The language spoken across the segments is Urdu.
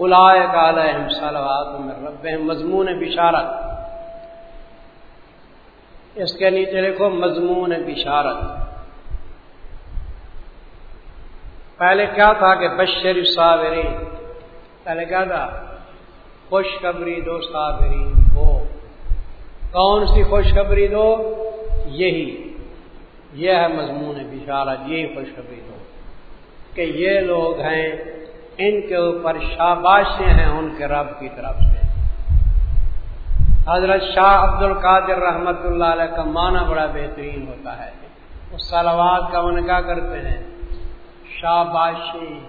علیہم صلوات من رب مضمون بشارت۔ اس کے نیچے لکھو مضمون بشارت۔ پہلے کیا تھا کہ بشر صابرین پہلے کیا تھا؟ خوشخبری دو صابرین کو۔ کون سی خوشخبری دو؟ یہی۔ یہ ہے مضمون بشارت، یہی خوشخبری دو۔ کہ یہ لوگ ہیں ان کے اوپر شاباشیں ہیں ان کے رب کی طرف سے۔ حضرت شاہ عبد القادر رحمت اللہ علیہ کا معنی بڑا بہترین ہوتا ہے۔ اس سلوات کا ان کیا کرتے ہیں۔ شاباشی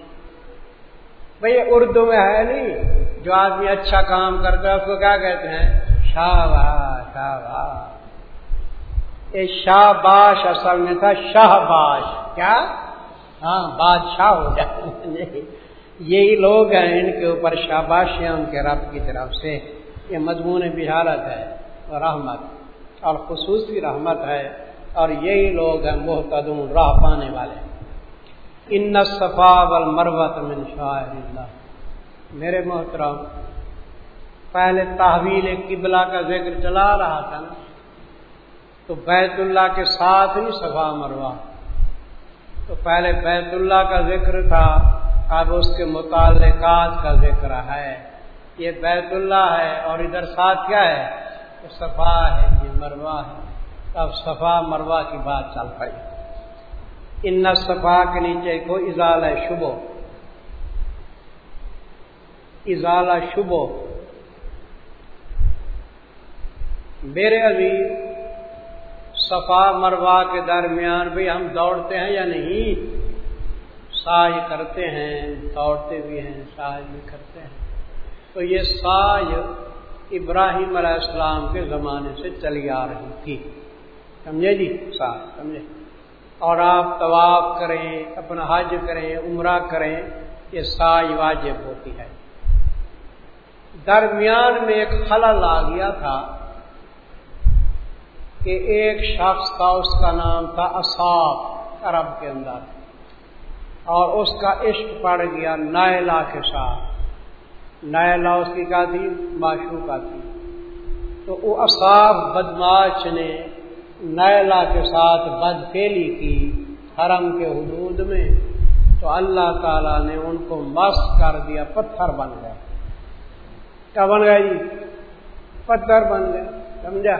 بھائی اردو میں ہے نہیں۔ جو آدمی اچھا کام کرتا ہے اس کو کیا کہتے ہیں؟ شاباش شاباش۔ یہ شاباش اصل میں تھا شہباش۔ کیا؟ ہاں بادشاہ ہو جائے۔ یہی لوگ ہیں ان کے اوپر شاباش ہیں ان کے رب کی طرف سے۔ یہ مضمون بحالت ہے اور رحمت اور خصوصی رحمت ہے اور یہی لوگ ہیں محتدون راہ پانے والے۔ ان صفا مروت من شاعر اللہ۔ میرے محترم، پہلے تحویل قبلہ کا ذکر چلا رہا تھا نا، تو بیت اللہ کے ساتھ ہی صفا مروا تو پہلے بیت اللہ کا ذکر تھا اب اس کے متعلقات کا ذکر ہے۔ یہ بیت اللہ ہے اور ادھر ساتھ کیا ہے؟ صفا ہے جی، یہ مروا ہے۔ اب صفا مروا کی بات چل پڑی۔ ان صفا کے نیچے کو ازال شبو ازالہ شبو میرے ابھی صفا مروا کے درمیان بھی ہم دوڑتے ہیں یا نہیں؟ ساج کرتے ہیں، دوڑتے بھی ہیں ساج بھی کرتے ہیں۔ تو یہ ساج ابراہیم علیہ السلام کے زمانے سے چلی آ رہی تھی۔ سمجھے جی؟ ساج سمجھے۔ اور آپ طواف کریں، اپنا حج کریں، عمرہ کریں، یہ ساج واجب ہوتی ہے۔ درمیان میں ایک خلل آ گیا تھا کہ ایک شخص کا اس کا نام تھا اصاف عرب کے اندر۔ اور اس کا عشق پڑ گیا نائلا کے ساتھ۔ نیلا اس کی کیا تھی؟ معشو کا تھی۔ تو وہ اصاف بدماش نے نیلا کے ساتھ بد پھیلی کی حرم کے حدود میں۔ تو اللہ تعالی نے ان کو مس کر دیا، پتھر بن گئے۔ کیا بن گیا جی؟ پتھر بن گئے، سمجھا؟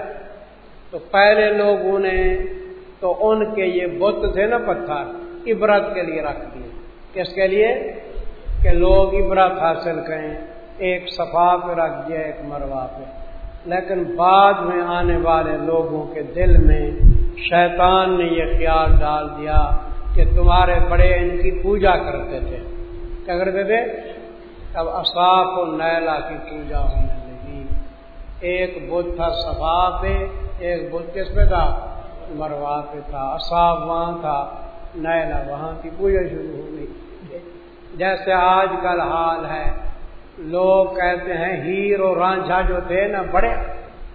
تو پہلے لوگوں نے تو ان کے یہ بت تھے نا پتھر۔ عبرت کے لیے رکھ دیے۔ کس کے لیے؟ کہ لوگ عبرت حاصل کریں، ایک صفا پہ رکھ دیا، ایک مروا پہ۔ لیکن بعد میں آنے والے لوگوں کے دل میں شیطان نے یہ خیال ڈال دیا کہ تمہارے بڑے ان کی پوجا کرتے تھے۔ کیا کرتے تھے؟ اب اصاف و نیلا کی پوجا ہونے لگی۔ ایک بدھ تھا صفا پہ، ایک بدھ کس پہ تھا؟ مروا پہ تھا۔ اصاف وہاں تھا۔ نیلا وہاں کی پوجا شروع ہو گئی جیسے آج کل حال ہے، لوگ کہتے ہیں ہیر اور رانجھا جو تھے نا، بڑے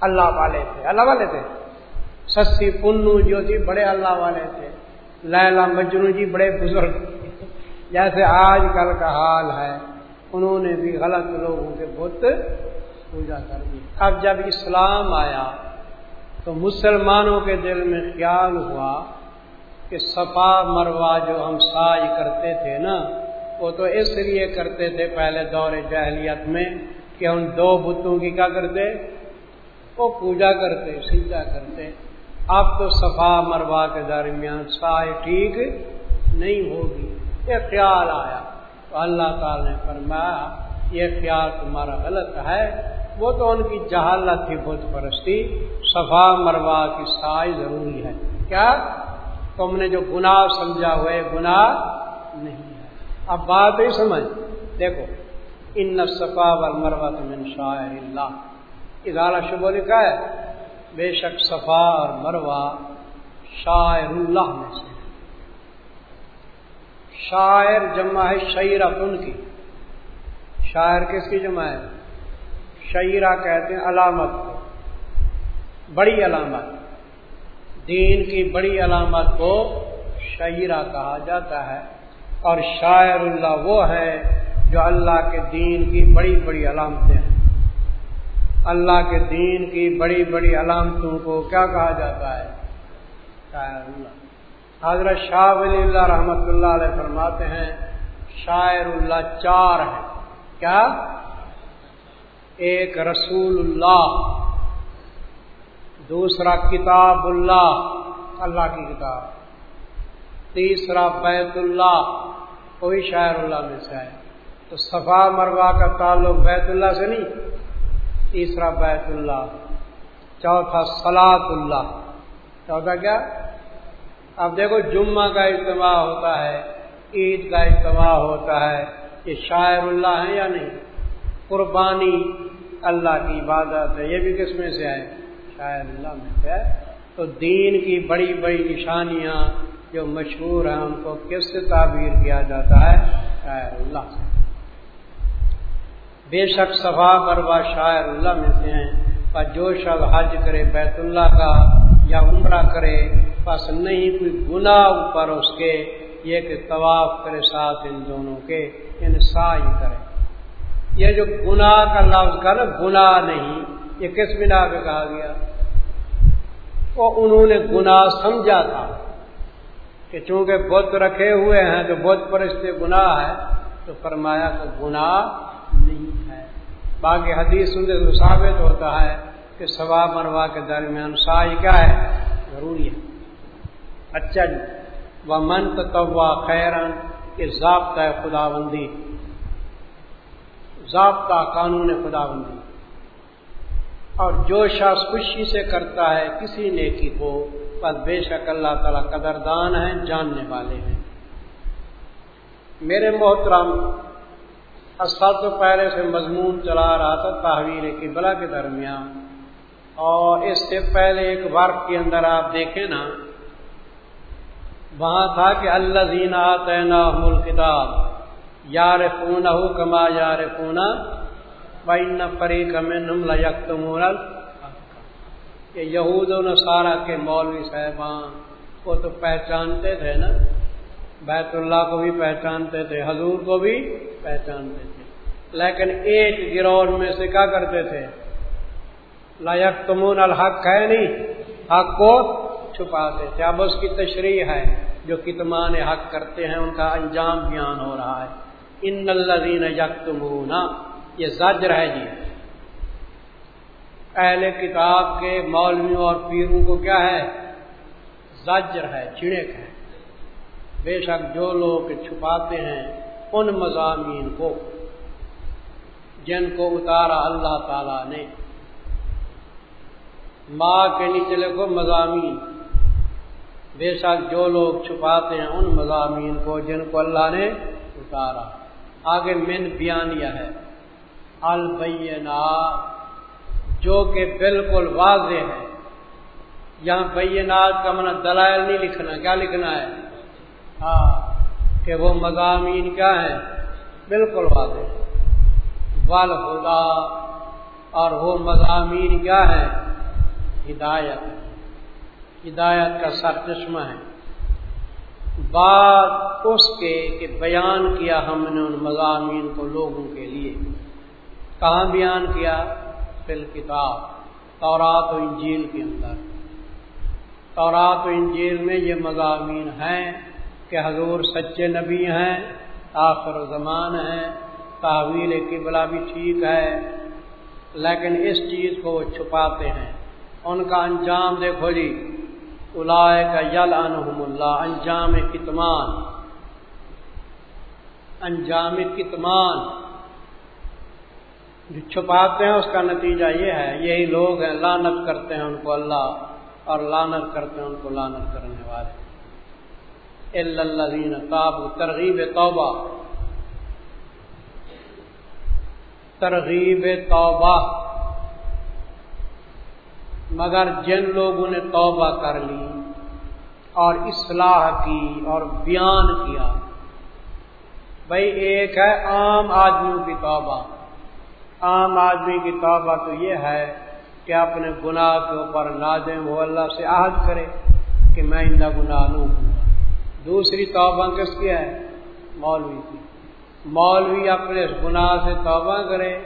اللہ والے تھے۔ اللہ والے تھے۔ سسی پنو جو تھی، بڑے اللہ والے تھے۔ لیلا مجنو جی بڑے بزرگ۔ جیسے آج کل کا حال ہے، انہوں نے بھی غلط لوگوں کے بت پوجا کر دی۔ اب جب اسلام آیا تو مسلمانوں کے دل میں خیال ہوا کہ صفا مروا جو ہم ساج کرتے تھے نا، وہ تو اس لیے کرتے تھے پہلے دور جہلیت میں کہ ان دو بتوں کی کیا کرتے؟ وہ پوجا کرتے سیدھا کرتے۔ اب تو صفا مروا کے درمیان سائے ٹھیک نہیں ہوگی۔ یہ خیال آیا۔ تو اللہ تعالی نے فرمایا، یہ خیال تمہارا غلط ہے۔ وہ تو ان کی جہالت تھی بت پرستی، صفا مروا کی سائے ضروری ہے۔ کیا؟ تم نے جو گناہ سمجھا ہوئے گناہ نہیں اب بات ہی سمجھ۔ دیکھو، ان صفا مروت من شاعر اللہ۔ ادارہ شبہ لکھا ہے، بے شک صفا اور مروا شاعر اللہ میں سے شاعر جمع ہے شعرا ان کی۔ شاعر کس کی جمع ہے؟ شعرا کہتے ہیں علامت کو۔ بڑی علامت۔ دین کی بڑی علامت کو شعرا کہا جاتا ہے اور شاعر اللہ وہ ہے جو اللہ کے دین کی بڑی بڑی علامتیں ہیں۔ اللہ کے دین کی بڑی بڑی علامتوں کو کیا کہا جاتا ہے؟ شاعر اللہ۔ حضرت شاہ ولی اللہ رحمۃ اللہ علیہ فرماتے ہیں، شاعر اللہ چار ہے کیا؟ ایک رسول اللہ۔ دوسرا کتاب اللہ اللہ کی کتاب۔ تیسرا بیت اللہ، کوئی شاعر اللہ میں سے ہے تو صفا مروا کا تعلق بیت اللہ سے نہیں، تیسرا بیت اللہ۔ چوتھا سلاد اللہ۔ چوتھا کیا؟ اب دیکھو جمعہ کا اجتماع ہوتا ہے، عید کا اجتماع ہوتا ہے، یہ شاعر اللہ ہے یا نہیں؟ قربانی اللہ کی عبادت ہے، یہ بھی کس میں سے ہے شاعر اللہ میں ہے، تو دین کی بڑی بڑی نشانیاں جو مشہور ہیں، ان کو کس سے تعبیر کیا جاتا ہے؟ شاعر اللہ سے بے شک صفا مروا شاعر اللہ میں سے ہیں، پر جو شب حج کرے بیت اللہ کا یا عمرہ کرے، بس نہیں کوئی گناہ اوپر اس کے، یہ کہ طواف کرے ساتھ ان دونوں کے انسائی کرے۔ یہ جو گناہ کا لفظ کا نا، گناہ نہیں یہ کس بنا پہ کہا گیا؟ وہ انہوں نے گناہ سمجھا تھا کہ چونکہ بت رکھے ہوئے ہیں تو بت پر اس سے گناہ ہے، تو فرمایا کہ گناہ نہیں ہے۔ باقی حدیث سنتے تو ثابت ہوتا ہے کہ سوا مروا کے درمیان سائی کیا ہے؟ ضروری ہے۔ اچھا جی وہ منت طوا خیرن، یہ ضابطہ خدا بندی ضابطہ قانون خدا بندی اور جو شخص خوشی سے کرتا ہے کسی نیکی کو بس بے شک اللہ تعالیٰ قدردان ہیں، جاننے والے ہیں۔ میرے محترم اصل تو پہلے سے مضمون چلا رہا تھا تحویل کی بلا کے درمیان۔ اور اس سے پہلے ایک ورق کے اندر آپ دیکھیں نا۔ وہاں تھا کہ اللہ دینا تعین کتاب یار فون ہو کما یار فونا بین پری کمن کہ یہود و نصارہ کے مولوی صاحبان، وہ تو پہچانتے تھے نا، بیت اللہ کو بھی پہچانتے تھے، حضور کو بھی پہچانتے تھے۔ لیکن ایک گروہ میں سے کیا کرتے تھے؟ لائق تمون الحق ہے نہیں، حق کو چھپاتے تھے۔ اب اس کی تشریح ہے، جو کتمان حق کرتے ہیں، ان کا انجام بیان ہو رہا ہے۔ ان الذین یکتمون یہ زجر ہے جی اہل کتاب کے مولویوں اور پیروں کو کیا ہے؟ زجر ہے چڑک ہے بے شک جو لوگ چھپاتے ہیں ان مضامین کو، جن کو اتارا اللہ تعالی نے۔ ماں کے نیچے لکھو مضامین۔ بے شک جو لوگ چھپاتے ہیں ان مضامین کو، جن کو اللہ نے اتارا۔ آگے من بیانیہ ہے۔ البینات جو کہ بالکل واضح ہے۔ یہاں بینات کا منع دلائل نہیں لکھنا، کیا لکھنا ہے؟ ہاں کہ وہ مضامین کیا ہیں؟ بالکل واضح۔ وال خدا اور وہ مضامین کیا ہے ہدایت۔ ہدایت کا سر چشمہ ہے۔ بات اس کے کہ بیان کیا ہم نے ان مضامین کو لوگوں کے لیے۔ کہاں بیان کیا؟ فل کتاب تورات و انجیل کے اندر۔ تورات و انجیل میں یہ مضامین ہیں کہ حضور سچے نبی ہیں، آخر و زمان ہیں، تحویل قبلہ بھی ٹھیک ہے، لیکن اس چیز کو وہ چھپاتے ہیں۔ ان کا انجام دیکھو جی الائے کا یل انحم اللہ، انجام کتمان۔ انجام کتمان۔ جو چھپاتے ہیں، اس کا نتیجہ یہ ہے، یہی لوگ ہیں لانت کرتے ہیں ان کو اللہ، اور لانت کرتے ہیں ان کو لانت کرنے والے۔ اللہ تاب ترغیب توبہ۔ ترغیب توبہ۔ مگر جن لوگوں نے توبہ کر لی اور اصلاح کی اور بیان کیا بھائی ایک ہے عام آدمیوں کی توبہ۔ عام آدمی کی توبہ تو یہ ہے کہ اپنے گناہ کے اوپر نادم وہ اللہ سے عہد کرے کہ میں ان گناہ لوں دوسری توبہ کس کی ہے؟ مولوی کی۔ مولوی اپنے اس گناہ سے توبہ کرے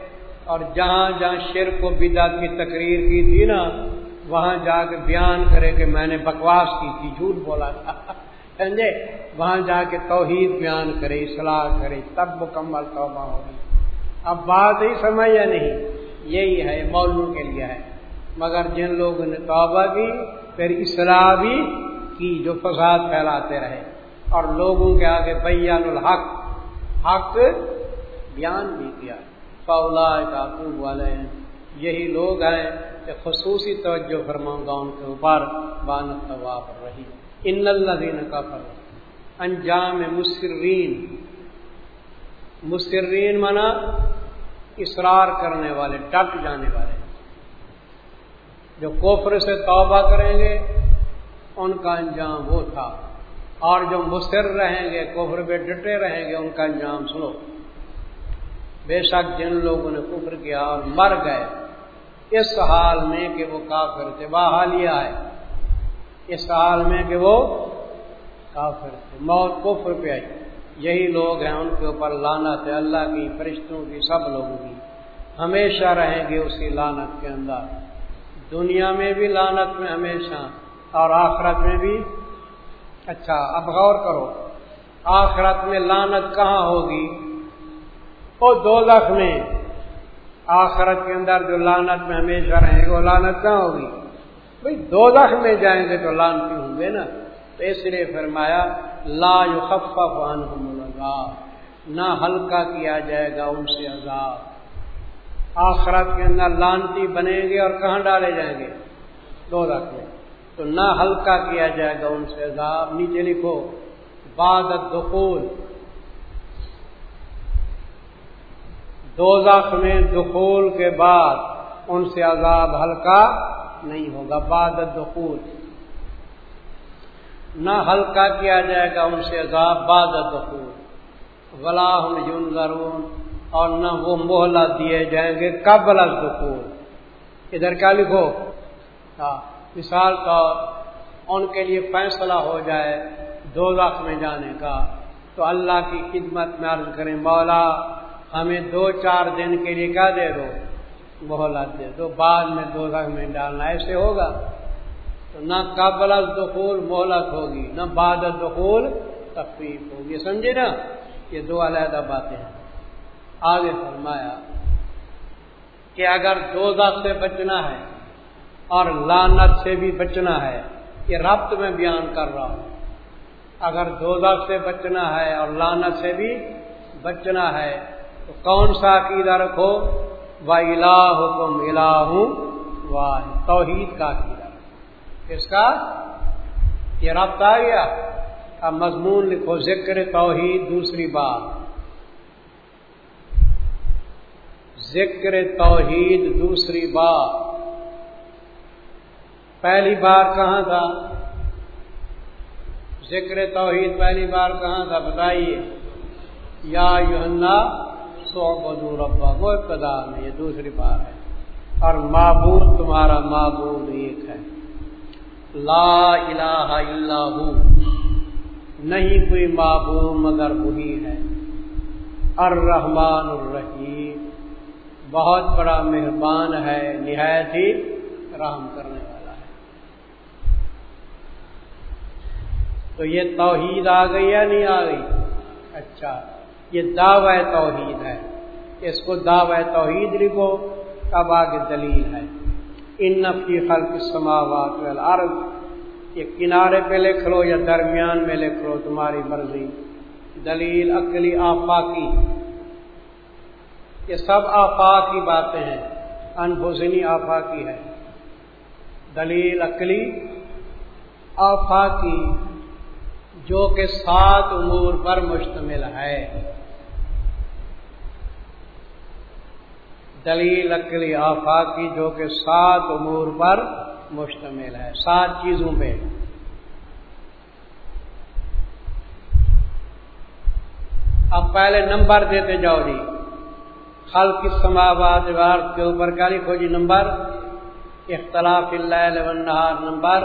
اور جہاں جہاں شرک و بدعت کی تقریر کی تھی نا، وہاں جا کے بیان کرے کہ میں نے بکواس کی تھی، جھوٹ بولا تھا۔ سمجھے؟ وہاں جا کے توحید بیان کرے، اصلاح کرے، تب مکمل توبہ ہوگی۔ اب بات ہی سمجھ یا نہیں؟ یہی ہے مولو کے لیے ہے۔ مگر جن لوگوں نے توبہ کی، پھر اصلاح بھی کی، جو فساد پھیلاتے رہے۔ اور لوگوں کے آگے بیان الحق، حق بیان بھی کیا۔ فولا کاتوب والے ہیں یہی لوگ ہیں کہ خصوصی توجہ فرماؤں گا ان کے اوپر بانت طواف رہی ان الدین کا فرق انجام مصرین مصرین منا اصرار کرنے والے ڈٹ جانے والے۔ جو کوفر سے توبہ کریں گے، ان کا انجام وہ تھا۔ اور جو مصر رہیں گے کوفر پہ ڈٹے رہیں گے، ان کا انجام سنو۔ بے شک جن لوگوں نے کفر کیا اور مر گئے، اس حال میں کہ وہ کافر تھے باحالیہ ہے۔ اس حال میں کہ وہ کافر تھے، موت کفر پہ آئی۔ یہی لوگ ہیں ان کے اوپر لانت ہے، اللہ کی، فرشتوں کی، سب لوگوں کی۔ ہمیشہ رہیں گے اسی لانت کے اندر۔ دنیا میں بھی لانت میں ہمیشہ، اور آخرت میں بھی۔ اچھا اب غور کرو۔ آخرت میں لانت کہاں ہوگی؟ وہ دو لکھ میں۔ آخرت کے اندر جو لانت میں ہمیشہ رہیں گے، وہ لانت کہاں ہوگی؟ بھائی دو لکھ میں جائیں گے تو لانتی ہوں گے نا۔ تو اس لیے فرمایا لا خفا لگا نہ ہلکا کیا جائے گا ان سے عذاب۔ آخرت کے اندر لانتی بنیں گے اور کہاں ڈالے جائیں گے؟ دو لکھ میں تو نہ ہلکا کیا جائے گا ان سے عذاب، نیچے لکھو، بعد دخول دو میں دخول کے بعد ان سے عذاب ہلکا نہیں ہوگا، بعد دخول نہ ہلکا کیا جائے گا ان سے عذاب بعد دخول غلام یون اور نہ وہ محلہ دیے جائیں گے قبل دخول ادھر کیا لکھو؟ ہاں مثال طور، ان کے لیے فیصلہ ہو جائے دو لاکھ میں جانے کا۔ تو اللہ کی خدمت میں عرض کریں، مولا، ہمیں دو چار دن کے لیے کیا دے دو؟ مہلت دے دو۔ بعد میں دو لاکھ میں ڈالنا، ایسے ہوگا۔ تو نہ قبل دخول مہلت ہوگی، نہ بعد دخول تفریح ہوگی۔ سمجھے نا؟ یہ دو علیحدہ باتیں ہیں۔ آگے فرمایا کہ اگر دو سے بچنا ہے اور لانت سے بھی بچنا ہے، یہ ربط میں بیان کر رہا ہوں۔ اگر دو سے بچنا ہے اور لانت سے بھی بچنا ہے، تو کون سا عقیدہ رکھو؟ و الہ حکم الہ واہ توحید کا عقیدہ۔ اس کا یہ ربط آ گیا۔ اب مضمون لکھو، ذکر توحید، دوسری بات ذکر توحید، دوسری بات پہلی بار کہاں تھا؟ ذکر توحید پہلی بار کہاں تھا؟ بتائیے۔ یا یونا سو بدو ربا وہ ابتدا میں، یہ دوسری بار ہے۔ اور معبود، تمہارا معبود ایک ہے۔ لا الہ الا ہو۔ نہیں کوئی معبود مگر وہی ہے۔ الرحمن الرحیم۔ بہت بڑا مہربان ہے، نہایت ہی رحم کرنے والا ہے۔ تو یہ توحید آ گئی یا نہیں آ گئی؟ اچھا یہ دعوی توحید ہے۔ اس کو دعوی توحید لکھو کب آگے دلیل ہے۔ ان نفی خلق سماوات والارض یہ کنارے پہ لکھ لو یا درمیان میں لکھ لو، تمہاری مرضی۔ دلیل عقلی آفا کی یہ سب آفا کی باتیں ہیں، انبوزنی آفا کی ہے۔ دلیل عقلی آفا کی جو کہ سات امور پر مشتمل ہے۔ دلیل اکلی آفاقی جو کہ سات امور پر مشتمل ہے، سات چیزوں پہ۔ اب پہلے نمبر دیتے جاؤ جی۔ خل کس سماواد کے اوپر کیا لکھو جی نمبر؟ اختلاف اللہ نمبر۔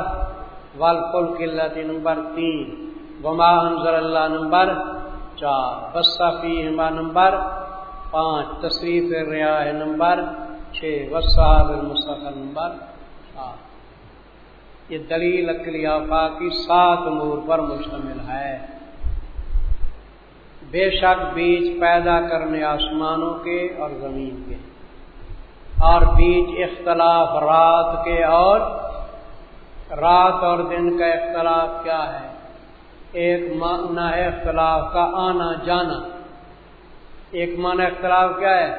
والفل قلتی نمبر تین۔ انزل اللہ نمبر چار۔ بسافی ہما نمبر پانچ، تصریف ریا نمبر چھ، وصحاب المصطفیٰ نمبر سات یہ دلیل اکلیافا کی سات امور پر مشتمل ہے۔ بے شک بیج پیدا کرنے آسمانوں کے اور زمین کے۔ اور بیج اختلاف رات کے اور رات اور دن کا اختلاف کیا ہے؟ ایک معنی ہے اختلاف کا آنا جانا۔ ایک معنی اختلاف کیا ہے؟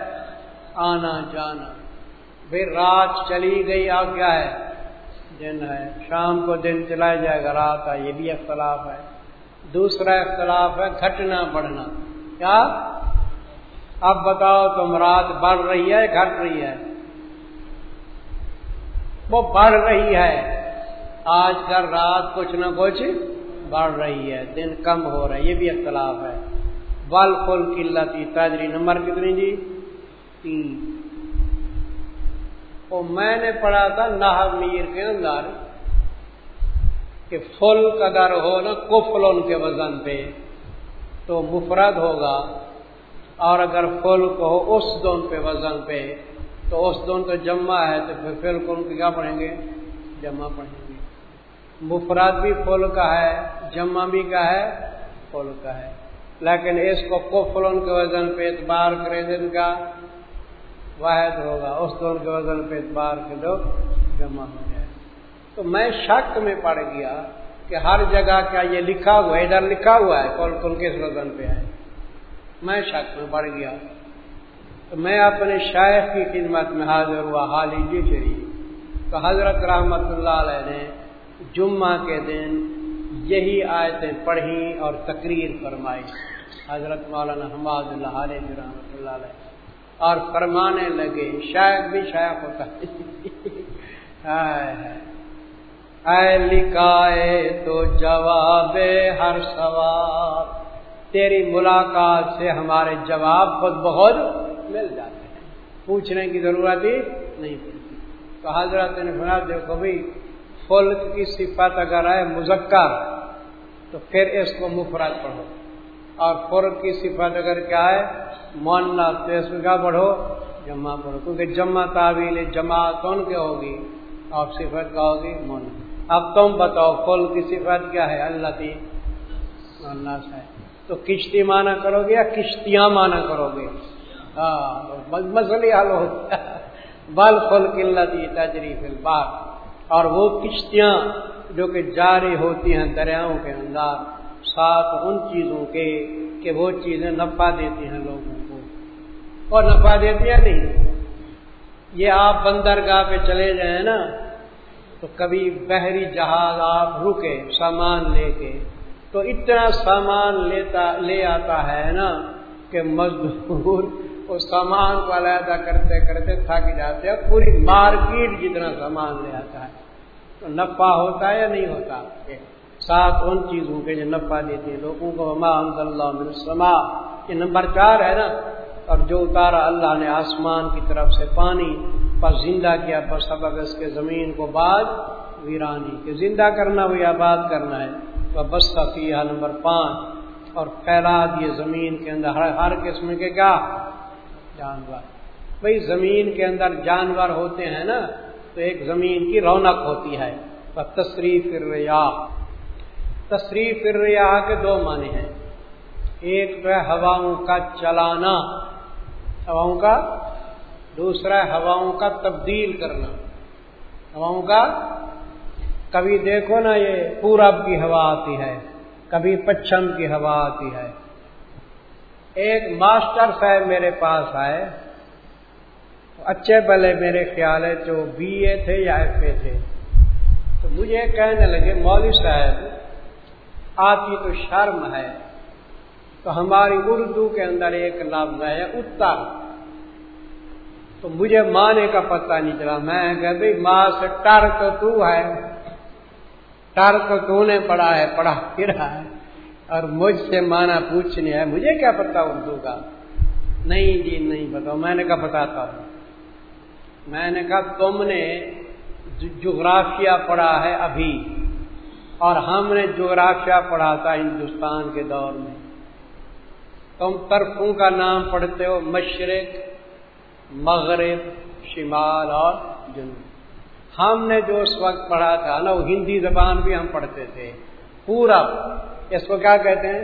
آنا جانا۔ پھر رات چلی گئی اور کیا ہے؟ دن ہے۔ شام کو دن چلایا جائے گا، رات ہے۔ یہ بھی اختلاف ہے۔ دوسرا اختلاف ہے گھٹنا بڑھنا۔ کیا؟ اب بتاؤ تم رات بڑھ رہی ہے گھٹ رہی ہے؟ وہ بڑھ رہی ہے۔ آج کل رات کچھ نہ کچھ بڑھ رہی ہے۔ دن کم ہو رہا ہے۔ یہ بھی اختلاف ہے۔ بل فل قلتی تاجری نمبر کتنی جی؟ تین۔ میں نے پڑھا تھا نہ میر کے اندر کہ فل قدر ہو نا کفل ان کے وزن پہ تو مفرد ہوگا اور اگر فل کو ہو اس دون پہ وزن پہ تو اس دون تو جمع ہے تو پھر فل کو ان کے کیا پڑھیں گے؟ جمع پڑھیں گے۔ مفراد بھی فل کا ہے، جمع بھی کا ہے، فل کا ہے۔ لیکن اس کو کفل ان کے وزن پہ اعتبار کرے دن کا واحد ہوگا اس دون کے وزن پہ اعتبار کے لوگ جمع ہو جائے۔ تو میں شک میں پڑ گیا کہ ہر جگہ کیا یہ لکھا ہوا ہے، ادھر لکھا ہوا ہے، کون کون کس وزن پہ ہے۔ میں شک میں پڑ گیا۔ تو میں اپنے شاعر کی خدمت میں حاضر ہوا حال ہی جی شریف تو حضرت رحمت اللہ علیہ نے جمعہ کے دن یہی آیتیں پڑھی اور تقریر فرمائی۔ حضرت مولانا حماد اللہ علیہ رحمۃ اللہ علیہ۔ اور فرمانے لگے، شاید بھی شاید ہوتا۔ ہے اے لکھائے تو جواب ہر سوال۔ تیری ملاقات سے ہمارے جواب خود بہت مل جاتے ہیں۔ پوچھنے کی ضرورت ہی نہیں پڑتی۔ تو حضرت نے سنا دیکھو بھائی فل کی صفت اگر ہے مذکر، تو پھر اس کو مفرت پڑھو۔ اور فر کی صفت اگر کیا ہے مونا تو اس کو کیا پڑھو؟ جمع پڑھو۔ کیونکہ جمع تعویل جمع کون کے ہوگی اور صفت کا ہوگی مونا اب تم بتاؤ فل کی صفت کیا ہے؟ اللہ تی اللہ سے تو کشتی مانا کرو گے یا کشتیاں مانا کرو گے؟ ہاں مسئلے حل ہو بل فل قلت تجریف البار اور وہ کشتیاں جو کہ جاری ہوتی ہیں دریاؤں کے اندر، ساتھ ان چیزوں کے کہ وہ چیزیں نفع دیتی ہیں لوگوں کو۔ اور نفع دیتی ہیں نہیں؟ یہ آپ بندرگاہ پہ چلے جائیں نا، تو کبھی بحری جہاز آپ رکے سامان لے کے، تو اتنا سامان لیتا، لے آتا ہے نا کہ مزدور وہ سامان کو علیحدہ کرتے کرتے تھک جاتے ہیں پوری مارکیٹ جتنا سامان لے آتا ہے۔ تو نفع ہوتا ہے یا نہیں ہوتا؟ ساتھ ان چیزوں کے جو نفع دیتے ہیں۔ لوگوں کو اللہ سما یہ نمبر چار ہے نا۔ اور جو اتارا اللہ نے آسمان کی طرف سے پانی، پر زندہ کیا، پر سبق اس کے زمین کو بعد ویرانی۔ کہ زندہ کرنا وہ آباد کرنا ہے؟ تو بس کا نمبر پانچ۔ اور پھیلا دیے زمین کے اندر۔ ہر ہر قسم کے کیا؟ جانور۔ بھائی زمین کے اندر جانور ہوتے ہیں نا، تو ایک زمین کی رونق ہوتی ہے۔ تصریف ریاح تصریف ریاح کے دو معنی ہیں۔ ایک تو ہے ہواؤں کا چلانا۔ ہواؤں کا، دوسرا ہواؤں کا تبدیل کرنا۔ ہواؤں کا، کبھی دیکھو نا یہ پورب کی ہوا آتی ہے، کبھی پچھم کی ہوا آتی ہے۔ ایک ماسٹر صاحب میرے پاس آئے، اچھے بلے میرے خیال ہے، جو بی اے تھے یا ایف اے تھے۔ تو مجھے کہنے لگے، مولوی صاحب آتی تو شرم ہے۔ تو ہماری اردو کے اندر ایک لفظ ہے، اتر۔ تو مجھے مانے کا پتہ نہیں چلا۔ میں کہ بھائی ماں سے ٹر تو تو ہے۔ ٹر تو تو نے پڑھا ہے، پڑھا پھرا ہے۔ اور مجھ سے مانا پوچھنے ہے، مجھے کیا پتا اردو کا؟ نہیں جی نہیں بتاؤ، میں نے کہا بتاتا ہوں۔ میں نے کہا تم نے جغرافیہ پڑھا ہے ابھی، اور ہم نے جغرافیہ پڑھا تھا ہندوستان کے دور میں۔ تم طرفوں کا نام پڑھتے ہو، مشرق، مغرب، شمال اور جنوب۔ ہم نے جو اس وقت پڑھا تھا نا وہ ہندی زبان بھی ہم پڑھتے تھے، پورا۔ اس کو کیا کہتے ہیں؟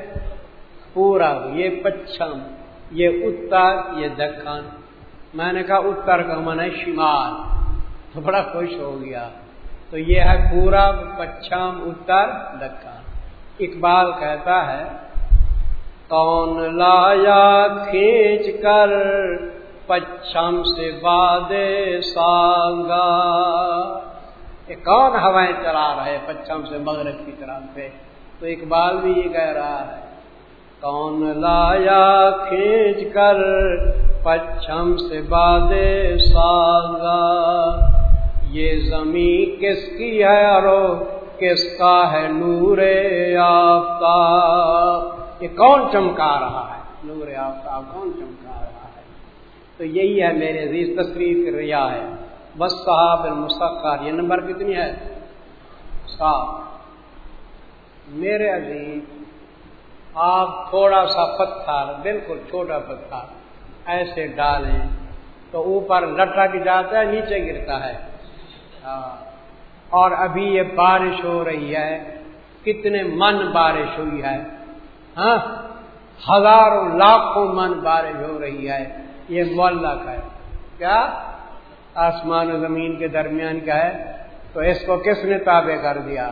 پورا، یہ پچھم، یہ اتر، یہ دکن میں نے کہا اتر کا من ہے شمال۔ تو بڑا خوش ہو گیا۔ تو یہ ہے پورب پچھم، اتر دکن اقبال کہتا ہے، کون لایا کھینچ کر پچھم سے باد سانگا۔ یہ کون ہوائیں چلا رہے پچھم سے مغرب کی طرف پہ؟ تو اقبال بھی یہ کہہ رہا ہے، کون لایا کھینچ کر پچھم سے باد سانگا یہ زمین کس کی ہے اور کس کا ہے نور آفتاب؟ یہ کون چمکا رہا ہے؟ نور آفتاب کون چمکا رہا ہے؟ تو یہی ہے میرے عزیز تصریف ریا ہے۔ بس صاحب المسخر یہ نمبر کتنی ہے؟ صاحب میرے عزیز، آپ تھوڑا سا پتھر، بالکل چھوٹا پتھر ایسے ڈالیں تو اوپر لٹک جاتا ہے، نیچے گرتا ہے۔ ہاں۔ اور ابھی یہ بارش ہو رہی ہے، کتنے من بارش ہوئی ہے۔ ہاں۔ ہزاروں، لاکھوں من بارش ہو رہی ہے۔ یہ مولک ہے۔ کیا؟ آسمان و زمین کے درمیان کا ہے۔ تو اس کو کس نے تابع کر دیا؟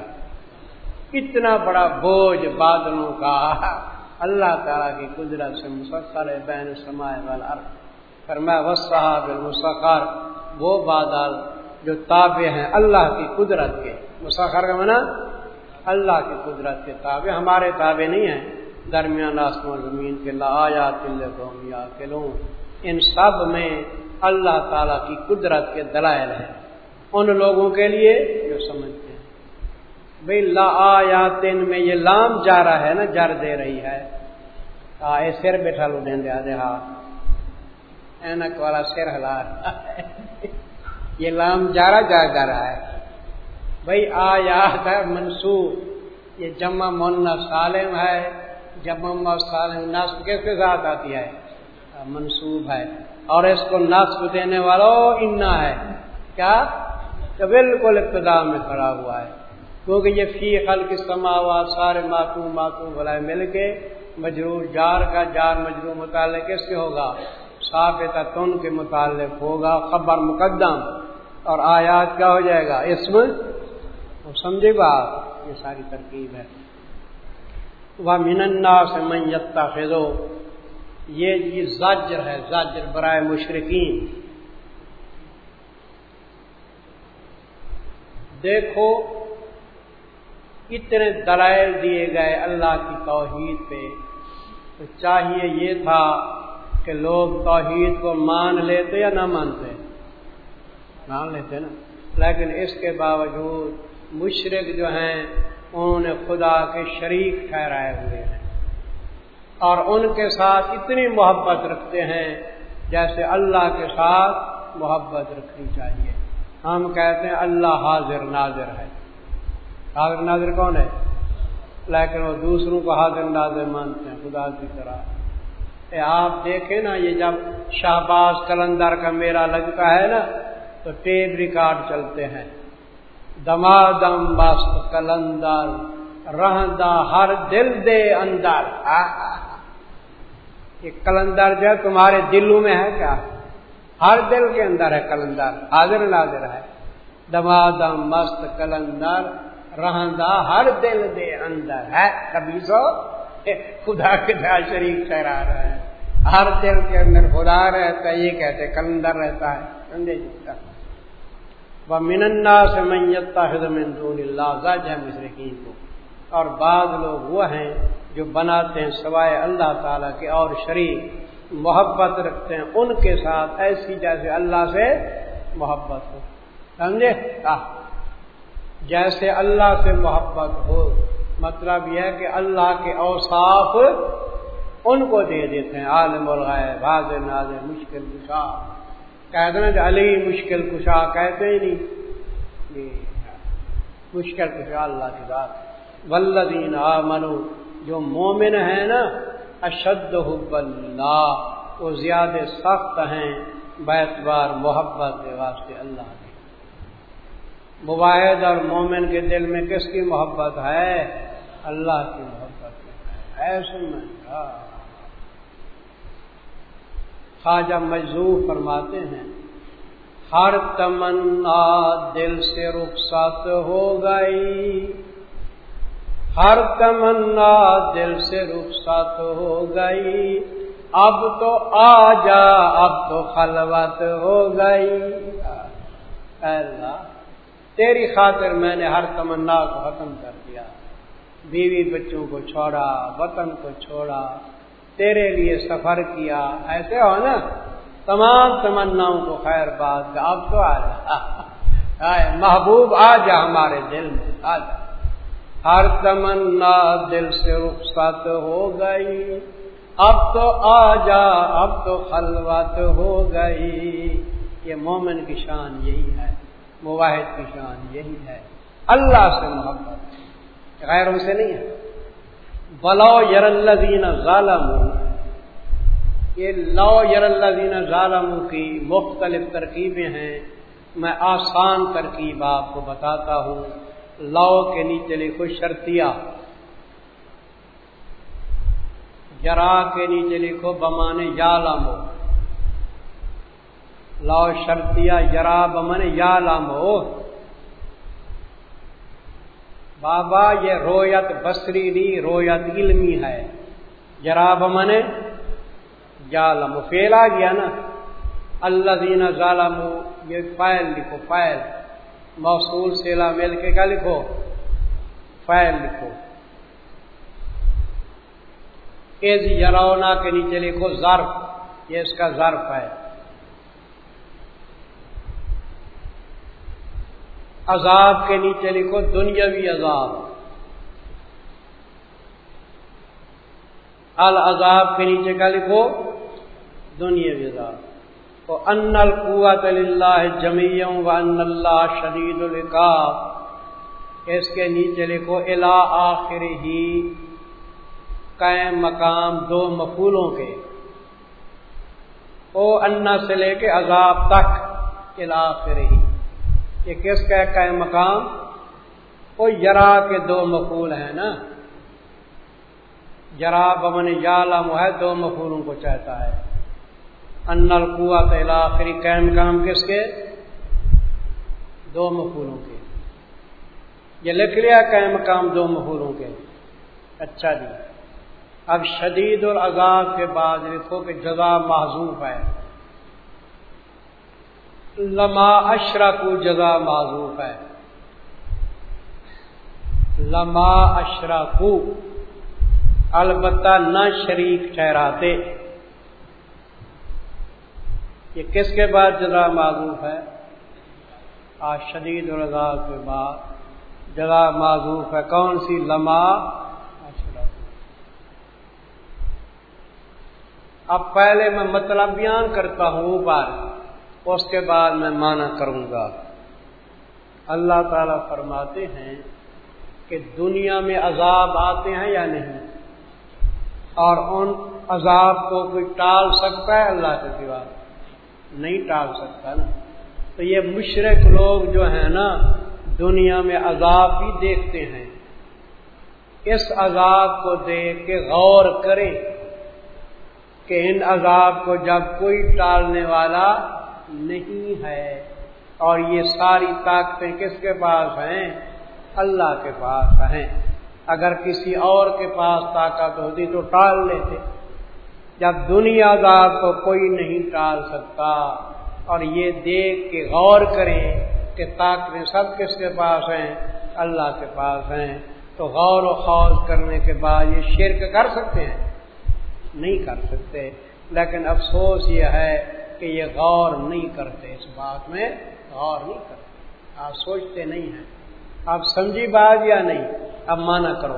اتنا بڑا بوجھ بادلوں کا اللہ تعالیٰ کی قدرت سے مسخر ہے بین سمائے والا فرمایا وصحاب المسخر۔ وہ بادل جو تابع ہیں اللہ کی قدرت کے۔ مسخر کا منع اللہ کی قدرت کے تابع۔ ہمارے تابع نہیں ہیں۔ درمیان آسمان زمین کے لا کلوں ان سب میں اللہ تعالی کی قدرت کے دلائل ہیں۔ ان لوگوں کے لیے جو سمجھتے بھائی لا آیات میں یہ لام جا رہا ہے نا، جر دے رہی ہے۔ آئے سر بیٹھا لو دیں دے آدھے ہاں۔ اینک والا سر ہلا رہا ہے۔ یہ لام جارا جا جا رہا ہے۔ بھائی آیات ہے منسوخ یہ جمع مونا سالم ہے۔ جمع سالم نصب کس کے ساتھ آتی ہے؟ منسوب ہے۔ اور اس کو نصب دینے والا انا ہے۔ کیا؟ بالکل ابتدا میں کھڑا ہوا ہے۔ کیونکہ یہ فی خل کی سارے ماتو ماتو بلائے مل کے مجرور جار کا جار مجرور متعلق کس سے ہوگا صاف تن کے متعلق ہوگا خبر مقدم اور آیات کیا ہو جائے گا؟ اس میں سمجھے گا یہ ساری ترکیب ہے۔ وہ مننا سے میتا فیضو یہ زاجر ہے، زاجر برائے مشرقین دیکھو اتنے دلائل دیے گئے اللہ کی توحید پہ۔ تو چاہیے یہ تھا کہ لوگ توحید کو مان لیتے یا نہ مانتے۔ مان لیتے نا۔ لیکن اس کے باوجود مشرق جو ہیں، انہوں نے خدا کے شریک ٹھہرائے ہوئے ہیں۔ اور ان کے ساتھ اتنی محبت رکھتے ہیں جیسے اللہ کے ساتھ محبت رکھنی چاہیے۔ ہم کہتے ہیں اللہ حاضر ناظر ہے۔ حاضر ناظر کون ہے؟ لیکن وہ دوسروں کو حاضر ناظر مانتے ہیں، خدا کی طرح۔ آپ دیکھیں نا، یہ جب شہباز کلندر کا میلہ لگتا ہے نا، تو ٹیپ ریکارڈ چلتے ہیں۔ دمادم بست کلندر رہدا ہر دل دے اندر۔ یہ کلندر جو ہے، تمہارے دلوں میں ہے کیا؟ ہر دل کے اندر ہے کلندر، حاضر ناظر ہے۔ دمادم مست کلندر رہندا ہر دل دے اندر ہے۔ کبھی سو خدا کے شریف ٹھہرا رہا ہے۔ ہر دل کے اندر خدا رہتا ہے، یہ کہتے کلندر رہتا ہے۔ سمجھے جی وہ مننا سے میتا اللہ ہے مشرقین کو۔ اور بعض لوگ وہ ہیں جو بناتے ہیں سوائے اللہ تعالیٰ کے اور شریک۔ محبت رکھتے ہیں ان کے ساتھ، ایسی جیسے اللہ سے محبت ہو۔ سمجھے؟ جیسے اللہ سے محبت ہو۔ مطلب یہ ہے کہ اللہ کے اوصاف ان کو دے دیتے ہیں، عالم الغائے باز ناز مشکل کشا۔ کہتے ہیں کہ علی مشکل کشا، کہتے ہی نہیں۔ مشکل کشا اللہ کی بات ولدین آ منو جو مومن ہے نا، اشد حب اللہ، وہ زیادہ سخت ہیں، بیت بار محبت کے واسطے اللہ کی مباحد اور مومن کے دل میں کس کی محبت ہے؟ اللہ کی محبت ایسے میں خواجہ مجزور فرماتے ہیں، ہر تمنا دل سے رخصت ہو گئی۔ ہر تمنا دل سے رخصت ہو گئی۔ اب تو آ جا اب تو خلوت ہو گئی۔ اللہ۔ تیری خاطر میں نے ہر تمنا کو ختم کر دیا۔ بیوی بچوں کو چھوڑا، وطن کو چھوڑا، تیرے لیے سفر کیا۔ ایسے ہو نا؟ تمام تمناؤں کو خیر بات اب تو آ جا۔ محبوب، آ جا ہمارے دل میں۔ آ جا۔ ہر تمنا دل سے رخصت ہو گئی۔ اب تو آ جا، اب تو خلوت ہو گئی۔ یہ مومن کی شان یہی ہے۔ مواحد کی شان یہی ہے۔ اللہ سے محبت۔ غیروں سے نہیں ہے۔ بلو یر الدین ظالم یہ لو یر الدین ظالم کی مختلف ترکیبیں ہیں۔ میں آسان ترکیب آپ کو بتاتا ہوں۔ لو کے نیچے لکھو شرطیا جرا کے نیچے لکھو بمانے یا لامو لو شرطیا جرا بمانے یا لامو بابا، یہ رویت بصری نہیں رویت علمی ہے۔ جراب من ظالم فیل آ گیا نا۔ اللہ دین ظالم یہ فائل لکھو فائل موصول سیلا مل کے کیا لکھو؟ فائل لکھو۔ ایز یرونا کے نیچے لکھو ظرف۔ یہ اس کا ظرف ہے۔ عذاب کے نیچے لکھو دنیاوی عذاب۔ العذاب کے نیچے کا لکھو؟ دنیاوی عذاب۔ تو ان القوت اللہ جمیم و ان اللہ شدید القاب اس کے نیچے لکھو الا آخر ہی قائم مقام دو مفولوں کے۔ او انا سے لے کے عذاب تک الا آخر ہی یہ کس کا ہے مقام؟ وہ یرا کے دو مقول ہیں نا۔ جرا بمن یالم ہے، دو مقولوں کو چاہتا ہے۔ ان القوت آخری قائم مقام کس کے؟ دو مقولوں کے۔ یہ لکھ لیا قائم مقام دو مقولوں کے۔ اچھا جی۔ اب شدید اور عذاب کے بعد لکھو کہ جزا معذوف ہے۔ لما اشرا کو جگہ معذوف ہے۔ لما اشرا کو البتہ نہ شریک ٹھہراتے۔ یہ کس کے بعد جگہ معذوف ہے؟ آج شدید رضا کے بعد جگہ معذوف ہے۔ کون سی؟ لما اشرا اب پہلے میں مطلب بیان کرتا ہوں اوپر اس کے بعد میں مانا کروں گا۔ اللہ تعالی فرماتے ہیں کہ دنیا میں عذاب آتے ہیں یا نہیں؟ اور ان عذاب کو کوئی ٹال سکتا ہے اللہ کے سوا؟ نہیں ٹال سکتا نا۔ تو یہ مشرق لوگ جو ہیں نا، دنیا میں عذاب بھی دیکھتے ہیں۔ اس عذاب کو دیکھ کے غور کریں کہ ان عذاب کو جب کوئی ٹالنے والا نہیں ہے۔ اور یہ ساری طاقتیں کس کے پاس ہیں؟ اللہ کے پاس ہیں۔ اگر کسی اور کے پاس طاقت ہوتی تو ٹال لیتے۔ جب دنیا دار کو کوئی نہیں ٹال سکتا۔ اور یہ دیکھ کے غور کریں کہ طاقتیں سب کس کے پاس ہیں؟ اللہ کے پاس ہیں۔ تو غور و خوض کرنے کے بعد یہ شرک کر سکتے ہیں۔ نہیں کر سکتے۔ لیکن افسوس یہ ہے کہ یہ غور نہیں کرتے، اس بات میں غور نہیں کرتے۔ آپ سوچتے نہیں ہیں۔ آپ سمجھی بات یا نہیں، اب مانا کرو۔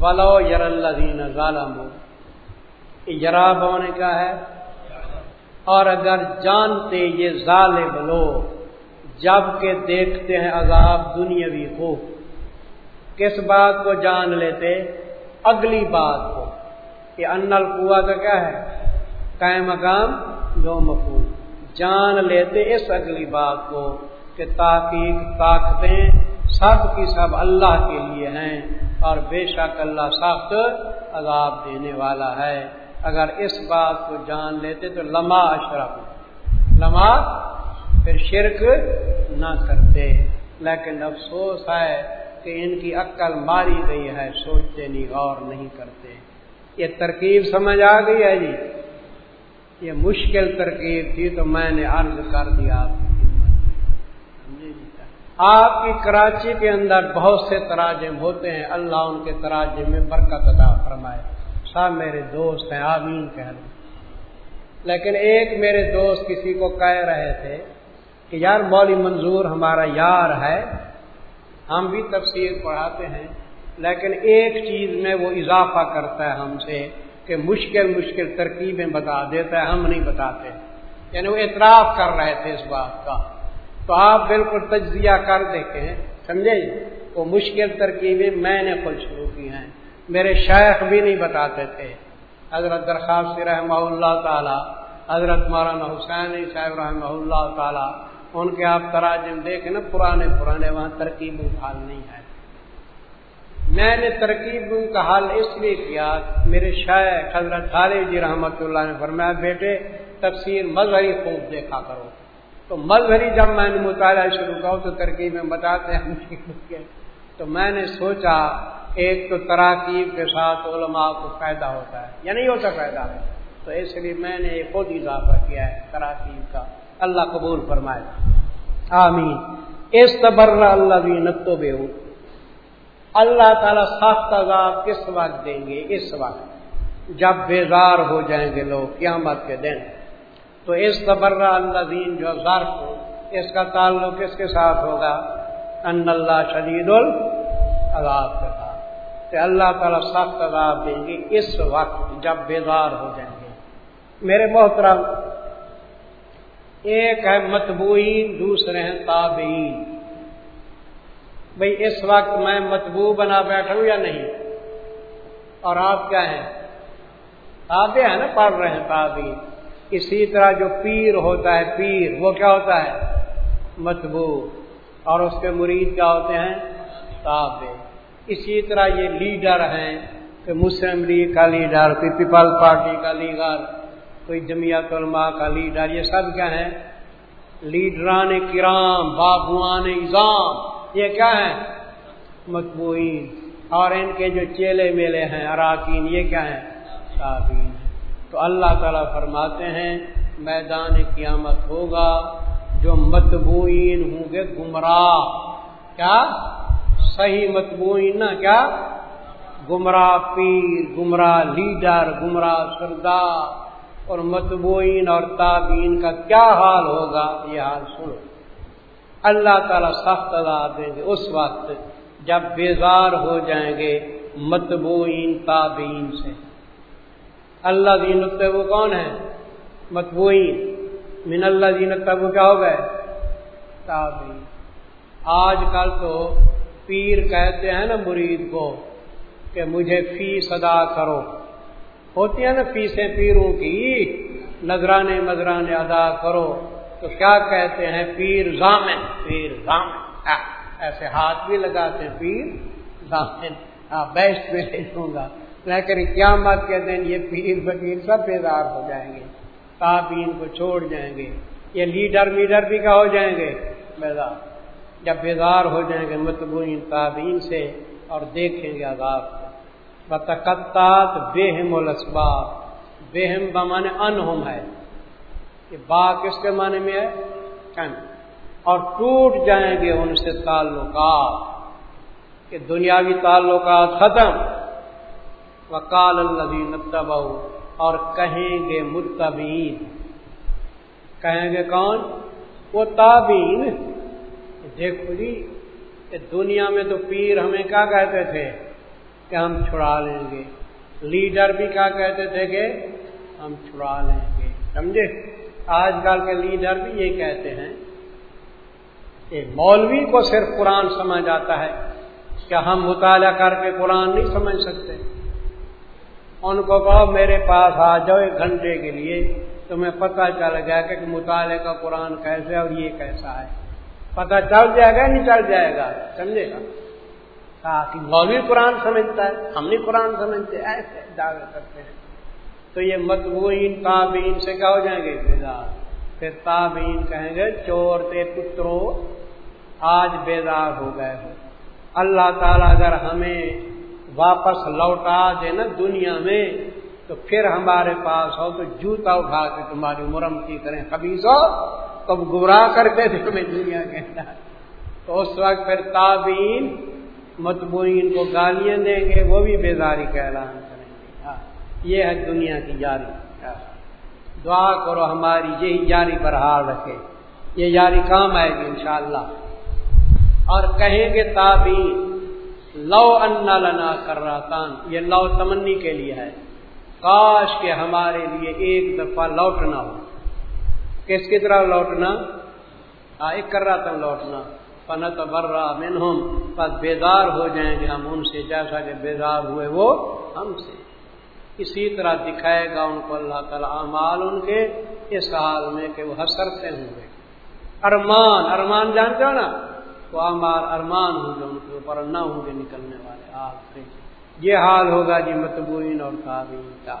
ولو یر اللہ دین ظالم یرا بونے کا ہے۔ اور اگر جانتے یہ ظالم لوگ، جبکہ دیکھتے ہیں عذاب دنیاوی کو، کس بات کو جان لیتے؟ اگلی بات کو۔ کہ ان القوا کا کیا ہے؟ قائم مقام دو مفول جان لیتے اس اگلی بات کو کہ تاکیق طاقتیں سب کی سب اللہ کے لیے ہیں اور بے شک اللہ سخت عذاب دینے والا ہے۔ اگر اس بات کو جان لیتے تو لمحہ اشرف لمحہ پھر شرک نہ کرتے۔ لیکن افسوس ہے کہ ان کی عقل ماری گئی ہے، سوچتے نہیں، غور نہیں کرتے۔ یہ ترکیب سمجھ آ گئی ہے جی؟ یہ مشکل ترکیب تھی تو میں نے عرض کر دیا آپ آپ کی کراچی کے اندر بہت سے تراجم ہوتے ہیں۔ اللہ ان کے تراجم میں برکت ادا فرمائے۔ سب میرے دوست ہیں، آمین کہہ لوں لیکن ایک میرے دوست کسی کو کہہ رہے تھے کہ یار مولی منظور ہمارا یار ہے۔ ہم بھی تفسیر پڑھاتے ہیں، لیکن ایک چیز میں وہ اضافہ کرتا ہے ہم سے۔ کہ مشکل مشکل ترکیبیں بتا دیتا ہے، ہم نہیں بتاتے۔ یعنی وہ اعتراف کر رہے تھے اس بات کا۔ تو آپ بالکل تجزیہ کر دیکھیں سمجھے؟ وہ مشکل ترکیبیں میں نے خود شروع کی ہیں۔ میرے شیخ بھی نہیں بتاتے تھے۔ حضرت درخواست رحمہ اللہ تعالی، حضرت مولانا حسین صاحب رحمہ اللہ تعالی، ان کے آپ تراجم دیکھیں نا، پرانے پرانے وہاں ترکیب حال نہیں ہے۔ میں نے ترکیب کا حل اس لیے کیا، میرے شیخ حضرت خالد جی رحمۃ اللہ نے فرمایا، بیٹے، تفسیر مظہری خوب دیکھا کرو۔ تو مظہری جب میں نے مطالعہ شروع کروں تو ترکیب میں بتاتے ہیں تو میں نے سوچا، ایک تو تراکیب کے ساتھ علماء کو فائدہ ہوتا ہے، یا نہیں ہوتا فائدہ؟ تو اس لیے میں نے خود اضافہ کیا ہے تراکیب کا۔ اللہ قبول فرمائے۔ آمین۔ اس تبر اللہ بھی نتو بے اللہ تعالیٰ سخت عذاب کس وقت دیں گے؟ اس وقت۔ جب بیزار ہو جائیں گے لوگ قیامت کے دن۔ تو اس تبرہ اللہ دین جو ظرف ہو، اس کا تعلق کس کے ساتھ ہوگا؟ ان اللہ شدید العذاب کے ساتھ۔ تو اللہ تعالیٰ سخت عذاب دیں گے اس وقت جب بیدار ہو جائیں گے۔ میرے محترم، ایک ہے متبوئین دوسرے ہیں تابعین۔ بھئی اس وقت میں متبو بنا بیٹھا ہوں یا نہیں؟ اور آپ کیا ہیں؟ تابع ہیں نا، پڑھ رہے ہیں تابعین اسی طرح جو پیر ہوتا ہے، پیر، وہ کیا ہوتا ہے؟ متبو اور اس کے مرید کیا ہوتے ہیں؟ تابع۔ اسی طرح یہ لیڈر ہیں، کہ مسلم لیگ کا لیڈر کوئی پیپل پارٹی کا لیڈر، کوئی جمعیت علماء کا لیڈر، یہ سب کیا ہیں؟ لیڈران کرام بابوان نظام۔ یہ کیا ہے متبوئین اور ان کے جو چیلے میلے ہیں، اراکین، یہ کیا ہیں؟ تابین تو اللہ تعالیٰ فرماتے ہیں، میدان قیامت ہوگا، جو متبوئین ہوں گے گمراہ۔ کیا؟ صحیح متبوئین نا، کیا؟ گمراہ پیر، گمراہ لیڈر، گمراہ سردار۔ اور متبوئین اور تابین کا کیا حال ہوگا؟ یہ حال سنو۔ اللہ تعالیٰ سخت ادا دیں گے۔ اس وقت جب بیزار ہو جائیں گے متبوئین تابین سے۔ اللہ دین وہ کون ہے متبوئین من اللہ دین وہ کیا ہو گئے؟ تابعین۔ آج کل تو پیر کہتے ہیں نا مرید کو کہ مجھے فیس ادا کرو۔ ہوتی ہیں نا فیسیں پیروں کی؟ نذرانے مذرانے ادا کرو۔ تو کیا کہتے ہیں پیر زامن پیر زامن ایسے ہاتھ بھی لگاتے ہیں، پیر زامن ہاں بیسٹ میں لوں گا لیکن قیامت کے دن یہ پیر فقیر سب بیدار ہو جائیں گے۔ تابین کو چھوڑ جائیں گے۔ یہ لیڈر میڈر بھی کا ہو جائیں گے؟ بیدار جب بیدار ہو جائیں گے، متبوئین تابین سے اور دیکھیں گے عذاب کو۔ بتقطات بےحم الاسباب بےحم بمانے انہم ہے۔ یہ با کس کے معنی میں ہے؟ کن. اور ٹوٹ جائیں گے ان سے تعلقات، کہ دنیاوی تعلقات ختم. وکال اللہ اور کہیں گے متبین کہیں گے کون؟ وہ تابین دیکھو جی دنیا میں تو پیر ہمیں کیا کہتے تھے؟ کہ ہم چھڑا لیں گے. لیڈر بھی کیا کہتے تھے کہ ہم چھڑا لیں گے. سمجھے؟ آج کل کے لیڈر بھی یہ کہتے ہیں کہ مولوی کو صرف قرآن سمجھ آتا ہے، کیا ہم مطالعہ کر کے قرآن نہیں سمجھ سکتے؟ ان کو کہو، میرے پاس آ جاؤ ایک گھنٹے کے لیے، تمہیں پتہ چل گیا کہ مطالعے کا قرآن کیسے اور یہ کیسا ہے۔ پتہ چل جائے گا نہیں چل جائے گا؟ سمجھے گا؟ کہ مولوی قرآن سمجھتا ہے، ہم نہیں قرآن سمجھتے، ایسے دعوے کرتے ہیں۔ تو یہ متبوئین تابین سے کیا ہو جائیں گے بیدار پھر تابین کہیں گے، چور تے پترو آج بیدار ہو گئے ہو۔ اللہ تعالیٰ اگر ہمیں واپس لوٹا دے نا دنیا میں، تو پھر ہمارے پاس ہو تو جوتا اٹھا کے تمہاری مرمتی کریں۔ کبھی سو تب گمراہ کرتے تھے تمہیں دنیا کے اندر۔ تو اس وقت پھر تابین متبوئین کو گالیاں دیں گے، وہ بھی بیداری کا گے یہ ہے دنیا کی جاری دعا کرو ہماری یہی جاری برحال رکھے۔ یہ جاری کام آئے گی انشاءاللہ۔ اور کہیں گے تابین لو انا لنا کر رہا یہ لو تمنی کے لیے ہے۔ کاش کے ہمارے لیے ایک دفعہ لوٹنا ہو۔ کس کی طرح لوٹنا؟ ہاں، ایک کر رہا تھا لوٹنا۔ فنت برا منہم بس بیدار ہو جائیں گے ہم ان سے، جیسا کہ بیدار ہوئے وہ ہم سے۔ اسی طرح دکھائے گا ان کو اللہ تعالیٰ اعمال ان کے اس حال میں کہ وہ حسرتے ہوں گے۔ ارمان ارمان جانتے ہو نا؟ وہ امال ارمان ہوں گے ان کے اوپر نہ ہوں گے نکلنے والے آپ سے یہ حال ہوگا جی متبوئین اور تعبین کا۔